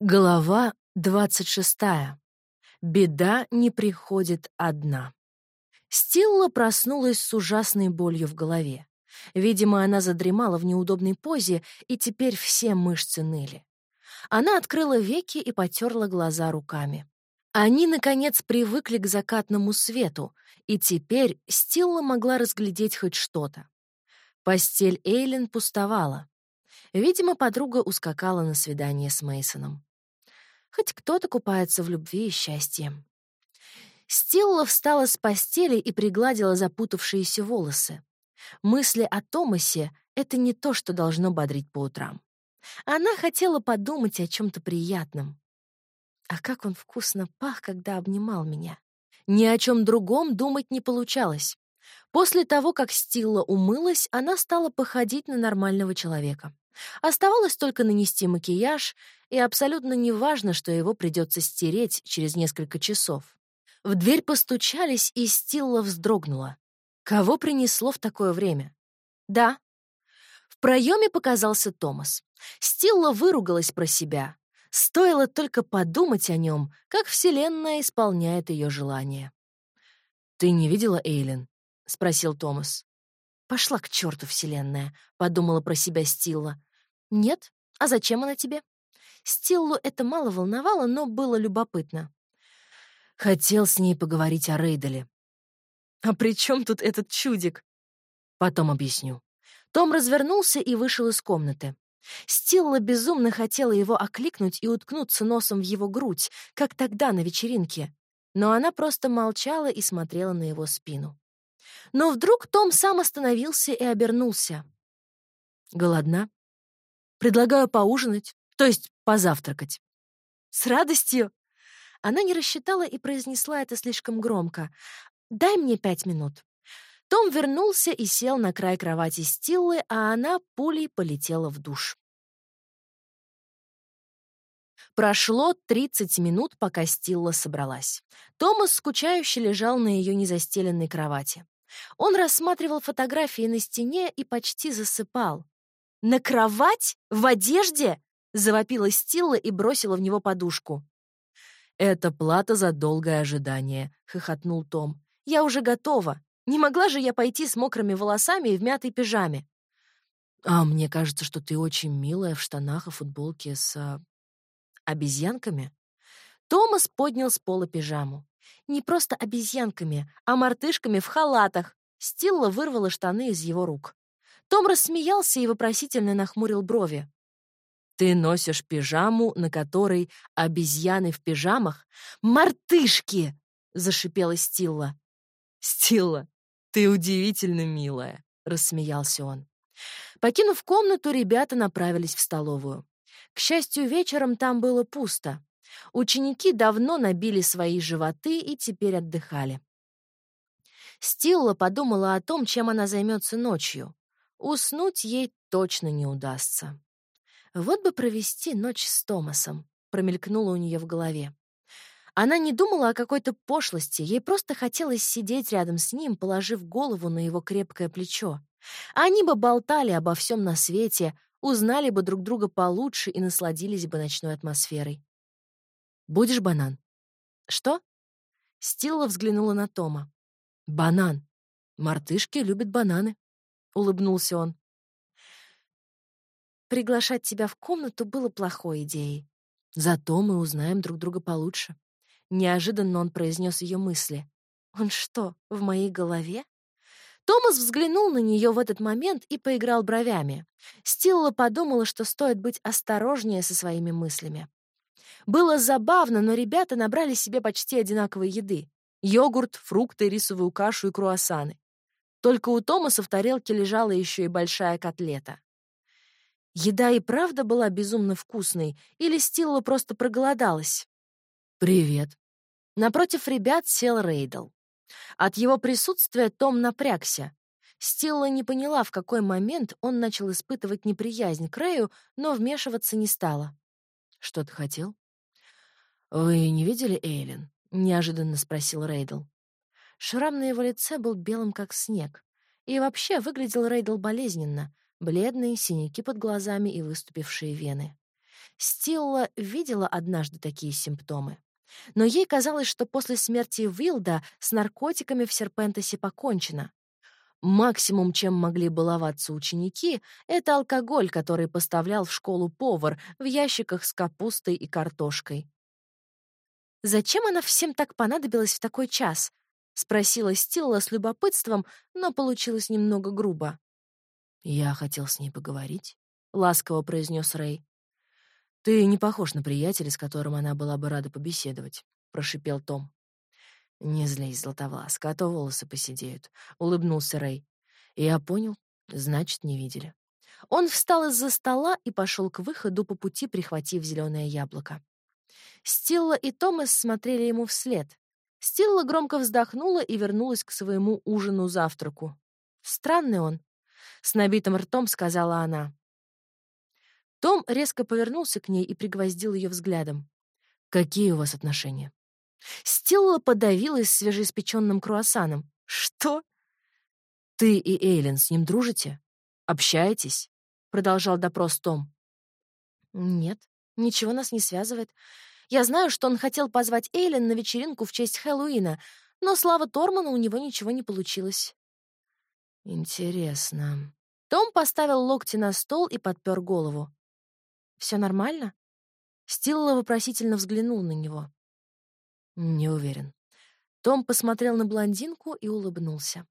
Глава 26. Беда не приходит одна. Стилла проснулась с ужасной болью в голове. Видимо, она задремала в неудобной позе, и теперь все мышцы ныли. Она открыла веки и потерла глаза руками. Они, наконец, привыкли к закатному свету, и теперь Стилла могла разглядеть хоть что-то. Постель Эйлин пустовала. Видимо, подруга ускакала на свидание с Мейсоном. Хоть кто-то купается в любви и счастье. Стилла встала с постели и пригладила запутавшиеся волосы. Мысли о Томасе — это не то, что должно бодрить по утрам. Она хотела подумать о чем-то приятном. А как он вкусно пах, когда обнимал меня. Ни о чем другом думать не получалось. После того, как Стилла умылась, она стала походить на нормального человека. Оставалось только нанести макияж, и абсолютно неважно, что его придется стереть через несколько часов. В дверь постучались, и Стилла вздрогнула. Кого принесло в такое время? Да. В проеме показался Томас. Стилла выругалась про себя. Стоило только подумать о нем, как Вселенная исполняет ее желание. «Ты не видела Эйлин?» — спросил Томас. «Пошла к черту, Вселенная», — подумала про себя Стилла. «Нет? А зачем она тебе?» Стиллу это мало волновало, но было любопытно. Хотел с ней поговорить о Рейделе. «А при чем тут этот чудик?» «Потом объясню». Том развернулся и вышел из комнаты. Стилла безумно хотела его окликнуть и уткнуться носом в его грудь, как тогда на вечеринке. Но она просто молчала и смотрела на его спину. Но вдруг Том сам остановился и обернулся. «Голодна?» Предлагаю поужинать, то есть позавтракать». «С радостью!» Она не рассчитала и произнесла это слишком громко. «Дай мне пять минут». Том вернулся и сел на край кровати Стиллы, а она пулей полетела в душ. Прошло 30 минут, пока Стилла собралась. Томас скучающе лежал на ее незастеленной кровати. Он рассматривал фотографии на стене и почти засыпал. «На кровать? В одежде?» — завопила Стилла и бросила в него подушку. «Это плата за долгое ожидание», — хохотнул Том. «Я уже готова. Не могла же я пойти с мокрыми волосами и в мятой пижаме?» «А мне кажется, что ты очень милая в штанах и футболке с... А, обезьянками?» Томас поднял с пола пижаму. Не просто обезьянками, а мартышками в халатах. Стилла вырвала штаны из его рук. Том рассмеялся и вопросительно нахмурил брови. «Ты носишь пижаму, на которой обезьяны в пижамах? Мартышки!» — зашипела Стилла. «Стилла, ты удивительно милая», — рассмеялся он. Покинув комнату, ребята направились в столовую. К счастью, вечером там было пусто. Ученики давно набили свои животы и теперь отдыхали. Стилла подумала о том, чем она займется ночью. Уснуть ей точно не удастся. Вот бы провести ночь с Томасом, промелькнуло у нее в голове. Она не думала о какой-то пошлости, ей просто хотелось сидеть рядом с ним, положив голову на его крепкое плечо. Они бы болтали обо всем на свете, узнали бы друг друга получше и насладились бы ночной атмосферой. «Будешь банан?» «Что?» Стилла взглянула на Тома. «Банан. Мартышки любят бананы». — улыбнулся он. Приглашать тебя в комнату было плохой идеей. Зато мы узнаем друг друга получше. Неожиданно он произнес ее мысли. Он что, в моей голове? Томас взглянул на нее в этот момент и поиграл бровями. Стилла подумала, что стоит быть осторожнее со своими мыслями. Было забавно, но ребята набрали себе почти одинаковой еды. Йогурт, фрукты, рисовую кашу и круассаны. Только у Томаса в тарелке лежала еще и большая котлета. Еда и правда была безумно вкусной, или Стилла просто проголодалась? «Привет». Напротив ребят сел Рейдл. От его присутствия Том напрягся. Стилла не поняла, в какой момент он начал испытывать неприязнь к Рэю, но вмешиваться не стала. «Что ты хотел?» «Вы не видели Эйлин?» — неожиданно спросил Рейдл. Шрам на его лице был белым, как снег. И вообще выглядел Рейдл болезненно, бледный, синяки под глазами и выступившие вены. Стилла видела однажды такие симптомы. Но ей казалось, что после смерти Вилда с наркотиками в Серпентесе покончено. Максимум, чем могли баловаться ученики, это алкоголь, который поставлял в школу повар в ящиках с капустой и картошкой. «Зачем она всем так понадобилась в такой час?» — спросила Стилла с любопытством, но получилось немного грубо. «Я хотел с ней поговорить», — ласково произнес Рэй. «Ты не похож на приятеля, с которым она была бы рада побеседовать», — прошипел Том. «Не злись, Златовласка, а то волосы посидеют», — улыбнулся Рэй. «Я понял, значит, не видели». Он встал из-за стола и пошел к выходу по пути, прихватив зеленое яблоко. Стилла и Томас смотрели ему вслед. Стилла громко вздохнула и вернулась к своему ужину-завтраку. «Странный он», — с набитым ртом сказала она. Том резко повернулся к ней и пригвоздил ее взглядом. «Какие у вас отношения?» Стилла подавилась свежеиспеченным круассаном. «Что?» «Ты и Эйлин с ним дружите? Общаетесь?» — продолжал допрос Том. «Нет, ничего нас не связывает. Я знаю, что он хотел позвать Эйлин на вечеринку в честь Хэллоуина, но, слава Торману, у него ничего не получилось». «Интересно». Том поставил локти на стол и подпер голову. «Все нормально?» Стилла вопросительно взглянул на него. «Не уверен». Том посмотрел на блондинку и улыбнулся.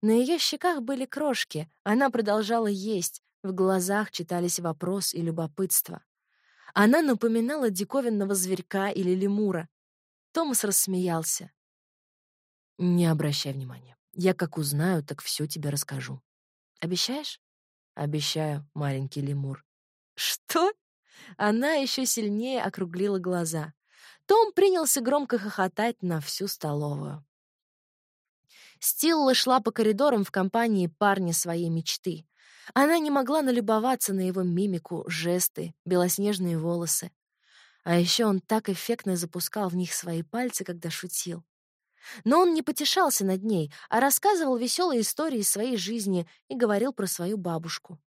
На ее щеках были крошки, она продолжала есть, в глазах читались вопрос и любопытство. Она напоминала диковинного зверька или лемура. Томас рассмеялся. «Не обращай внимания. Я как узнаю, так все тебе расскажу». «Обещаешь?» «Обещаю, маленький лемур». «Что?» Она еще сильнее округлила глаза. Том принялся громко хохотать на всю столовую. Стилла шла по коридорам в компании парня своей мечты. Она не могла налюбоваться на его мимику, жесты, белоснежные волосы. А еще он так эффектно запускал в них свои пальцы, когда шутил. Но он не потешался над ней, а рассказывал веселые истории из своей жизни и говорил про свою бабушку.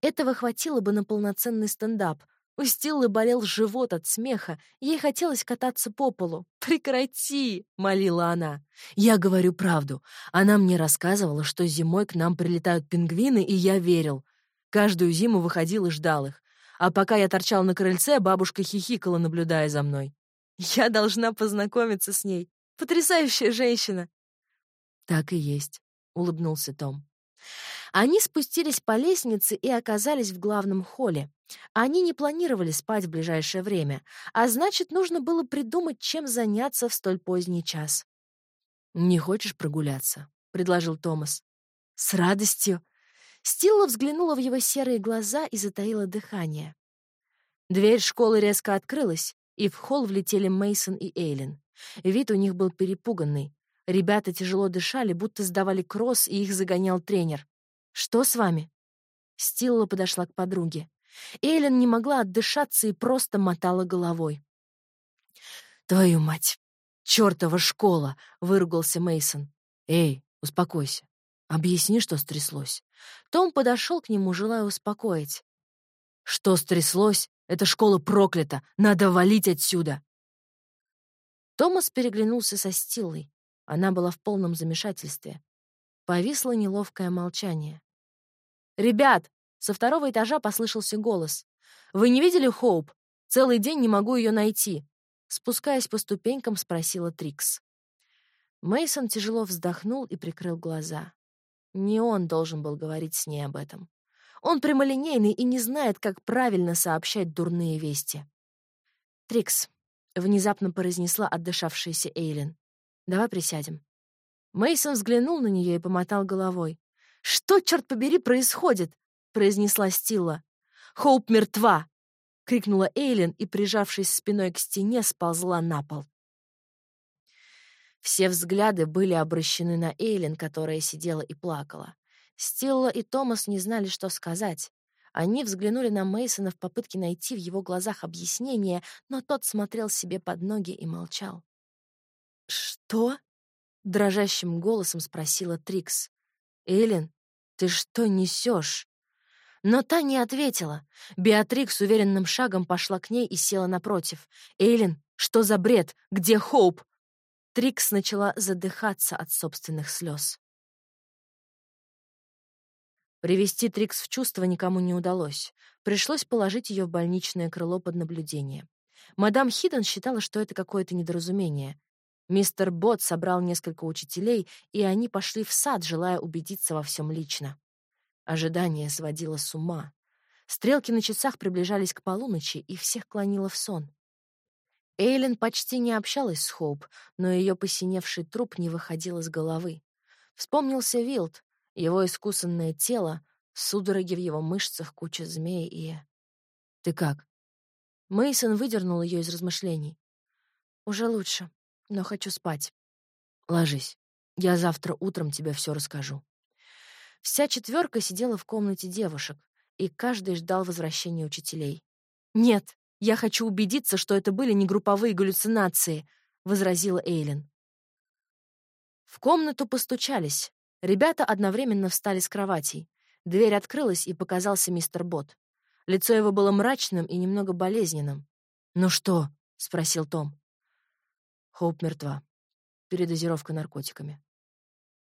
Этого хватило бы на полноценный стендап. У Стиллы болел живот от смеха, ей хотелось кататься по полу. «Прекрати!» — молила она. «Я говорю правду. Она мне рассказывала, что зимой к нам прилетают пингвины, и я верил. Каждую зиму выходил и ждал их. А пока я торчал на крыльце, бабушка хихикала, наблюдая за мной. «Я должна познакомиться с ней. Потрясающая женщина!» «Так и есть», — улыбнулся Том. Они спустились по лестнице и оказались в главном холле. Они не планировали спать в ближайшее время, а значит, нужно было придумать, чем заняться в столь поздний час. «Не хочешь прогуляться?» — предложил Томас. «С радостью!» Стилла взглянула в его серые глаза и затаила дыхание. Дверь школы резко открылась, и в холл влетели Мейсон и Эйлин. Вид у них был перепуганный. Ребята тяжело дышали, будто сдавали кросс, и их загонял тренер. «Что с вами?» Стилла подошла к подруге. Эйлин не могла отдышаться и просто мотала головой. «Твою мать! Чёртова школа!» — выругался Мейсон. «Эй, успокойся. Объясни, что стряслось». Том подошел к нему, желая успокоить. «Что стряслось? Эта школа проклята! Надо валить отсюда!» Томас переглянулся со Стиллой. Она была в полном замешательстве. Повисло неловкое молчание. «Ребят!» — со второго этажа послышался голос. «Вы не видели Хоуп? Целый день не могу ее найти!» Спускаясь по ступенькам, спросила Трикс. Мейсон тяжело вздохнул и прикрыл глаза. Не он должен был говорить с ней об этом. Он прямолинейный и не знает, как правильно сообщать дурные вести. «Трикс», — внезапно произнесла отдышавшаяся Эйлин, — «давай присядем». Мейсон взглянул на нее и помотал головой. «Что, черт побери, происходит?» — произнесла Стилла. «Хоуп мертва!» — крикнула Эйлин и, прижавшись спиной к стене, сползла на пол. Все взгляды были обращены на Эйлин, которая сидела и плакала. Стилла и Томас не знали, что сказать. Они взглянули на Мейсона в попытке найти в его глазах объяснение, но тот смотрел себе под ноги и молчал. «Что?» — дрожащим голосом спросила Трикс. «Эллен, ты что несешь?» Но та не ответила. Беатрикс уверенным шагом пошла к ней и села напротив. «Эйлин, что за бред? Где Хоуп?» Трикс начала задыхаться от собственных слез. Привести Трикс в чувство никому не удалось. Пришлось положить ее в больничное крыло под наблюдение. Мадам Хидден считала, что это какое-то недоразумение. Мистер Бот собрал несколько учителей, и они пошли в сад, желая убедиться во всем лично. Ожидание сводило с ума. Стрелки на часах приближались к полуночи, и всех клонило в сон. Эйлин почти не общалась с Хоуп, но ее посиневший труп не выходил из головы. Вспомнился Вилд, его искусанное тело, судороги в его мышцах, куча змей и... «Ты как?» Мейсон выдернул ее из размышлений. «Уже лучше, но хочу спать». «Ложись. Я завтра утром тебе все расскажу». Вся четверка сидела в комнате девушек, и каждый ждал возвращения учителей. «Нет, я хочу убедиться, что это были не групповые галлюцинации», — возразила Эйлин. В комнату постучались. Ребята одновременно встали с кроватей. Дверь открылась, и показался мистер Бот. Лицо его было мрачным и немного болезненным. «Ну что?» — спросил Том. Хоуп мертва. Передозировка наркотиками.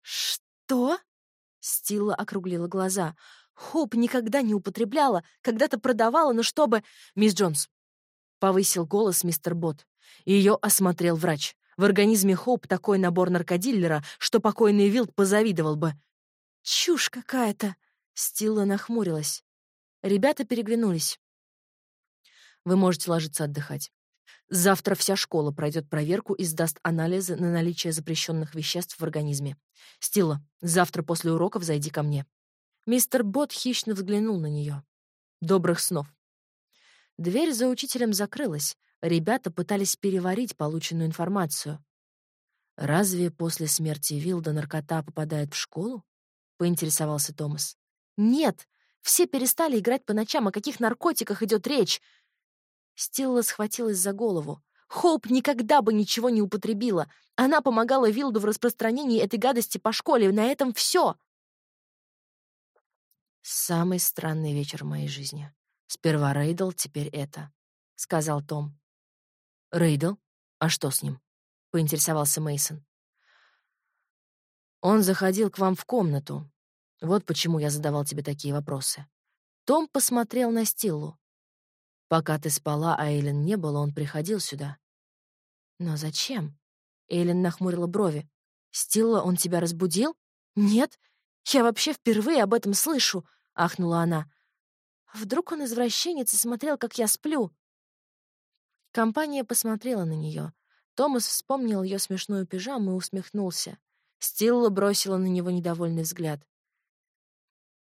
«Что?» — Стилла округлила глаза. «Хоуп никогда не употребляла, когда-то продавала, но чтобы...» «Мисс Джонс, — повысил голос мистер Бот. Ее осмотрел врач. В организме Хоуп такой набор наркодилера, что покойный Вилд позавидовал бы. «Чушь какая-то!» — Стилла нахмурилась. Ребята переглянулись. «Вы можете ложиться отдыхать. Завтра вся школа пройдет проверку и сдаст анализы на наличие запрещенных веществ в организме. Стилла, завтра после уроков зайди ко мне». Мистер Бот хищно взглянул на нее. «Добрых снов». Дверь за учителем закрылась. Ребята пытались переварить полученную информацию. «Разве после смерти Вилда наркота попадает в школу?» — поинтересовался Томас. «Нет, все перестали играть по ночам. О каких наркотиках идет речь?» Стилла схватилась за голову. Хоуп никогда бы ничего не употребила. Она помогала Вилду в распространении этой гадости по школе. На этом все. Самый странный вечер в моей жизни. Сперва Рейдл, теперь это, — сказал Том. Рейдл? А что с ним? — поинтересовался Мейсон. Он заходил к вам в комнату. Вот почему я задавал тебе такие вопросы. Том посмотрел на Стиллу. Пока ты спала, а Эйлен не было, он приходил сюда. Но зачем? Эйлен нахмурила брови. Стилла, он тебя разбудил? Нет, я вообще впервые об этом слышу, ахнула она. Вдруг он извращенец и смотрел, как я сплю? Компания посмотрела на нее. Томас вспомнил ее смешную пижаму и усмехнулся. Стилла бросила на него недовольный взгляд.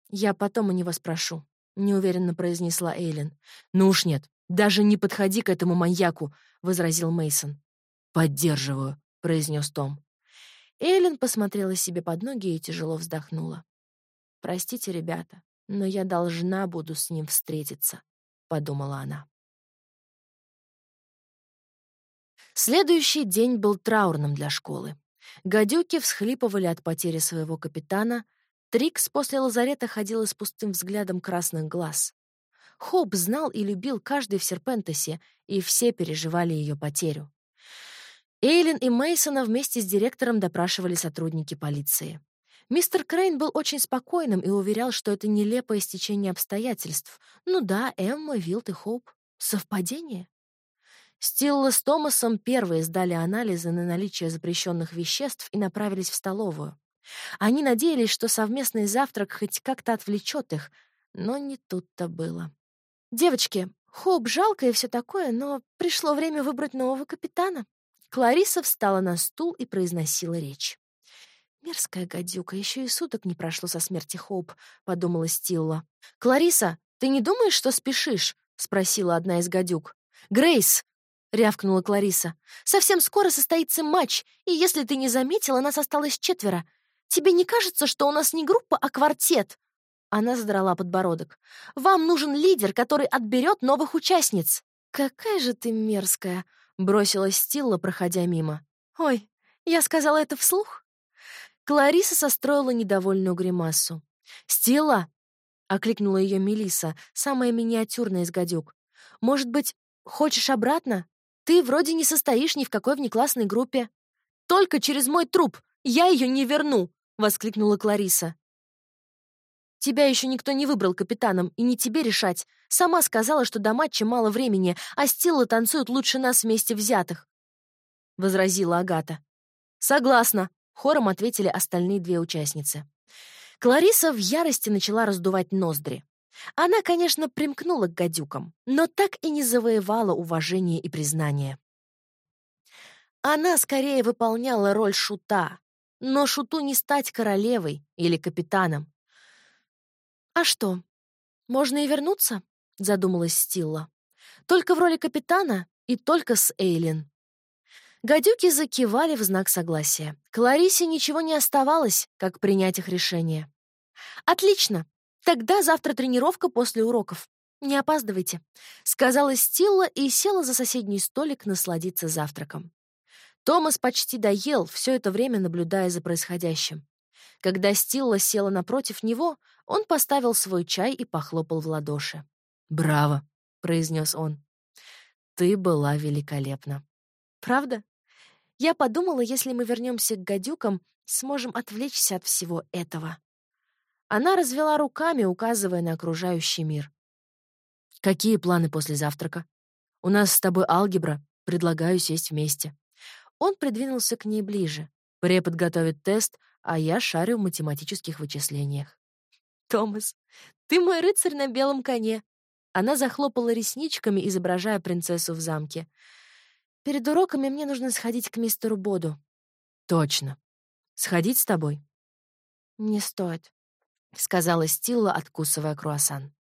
«Я потом у него спрошу», — неуверенно произнесла Эйлин. «Ну уж нет, даже не подходи к этому маньяку», — возразил Мейсон. «Поддерживаю», — произнес Том. Эйлин посмотрела себе под ноги и тяжело вздохнула. «Простите, ребята, но я должна буду с ним встретиться», — подумала она. Следующий день был траурным для школы. Гадюки всхлипывали от потери своего капитана, Трикс после лазарета ходила с пустым взглядом красных глаз. Хоп знал и любил каждый в Серпентесе, и все переживали ее потерю. Эйлин и Мейсона вместе с директором допрашивали сотрудники полиции. Мистер Крейн был очень спокойным и уверял, что это нелепое стечение обстоятельств. Ну да, Эмма, Вилт и Хоуп. Совпадение? Стилла с Томасом первые сдали анализы на наличие запрещенных веществ и направились в столовую. Они надеялись, что совместный завтрак хоть как-то отвлечет их, но не тут-то было. «Девочки, Хоуп жалко и все такое, но пришло время выбрать нового капитана». Клариса встала на стул и произносила речь. «Мерзкая гадюка, еще и суток не прошло со смерти Хоуп», — подумала Стилла. «Клариса, ты не думаешь, что спешишь?» — спросила одна из гадюк. «Грейс!» — рявкнула Клариса. «Совсем скоро состоится матч, и если ты не заметила, нас осталось четверо. Тебе не кажется, что у нас не группа, а квартет?» Она задрала подбородок. «Вам нужен лидер, который отберет новых участниц». «Какая же ты мерзкая!» — бросила Стилла, проходя мимо. «Ой, я сказала это вслух?» Клариса состроила недовольную гримасу. «Стилла!» — окликнула ее Мелиса, самая миниатюрная из гадюк. «Может быть, хочешь обратно? Ты вроде не состоишь ни в какой внеклассной группе». «Только через мой труп! Я ее не верну!» — воскликнула Клариса. «Тебя еще никто не выбрал капитаном, и не тебе решать. Сама сказала, что до матча мало времени, а Стилла танцует лучше нас вместе взятых», — возразила Агата. «Согласна», — хором ответили остальные две участницы. Клариса в ярости начала раздувать ноздри. Она, конечно, примкнула к гадюкам, но так и не завоевала уважение и признание. Она скорее выполняла роль шута, но шуту не стать королевой или капитаном. «А что, можно и вернуться?» — задумалась Стилла. «Только в роли капитана и только с Эйлин». Гадюки закивали в знак согласия. Кларисе ничего не оставалось, как принять их решение. «Отлично! Тогда завтра тренировка после уроков. Не опаздывайте», — сказала Стилла и села за соседний столик насладиться завтраком. Томас почти доел, все это время наблюдая за происходящим. Когда Стилла села напротив него, он поставил свой чай и похлопал в ладоши. «Браво!» — произнес он. «Ты была великолепна». «Правда?» Я подумала, если мы вернемся к гадюкам, сможем отвлечься от всего этого. Она развела руками, указывая на окружающий мир. «Какие планы после завтрака? У нас с тобой алгебра. Предлагаю сесть вместе». Он придвинулся к ней ближе. Препод готовит тест, а я шарю в математических вычислениях. «Томас, ты мой рыцарь на белом коне!» Она захлопала ресничками, изображая принцессу в замке. Перед уроками мне нужно сходить к мистеру Боду. Точно. Сходить с тобой? Не стоит, сказала Стилла, откусывая круассан.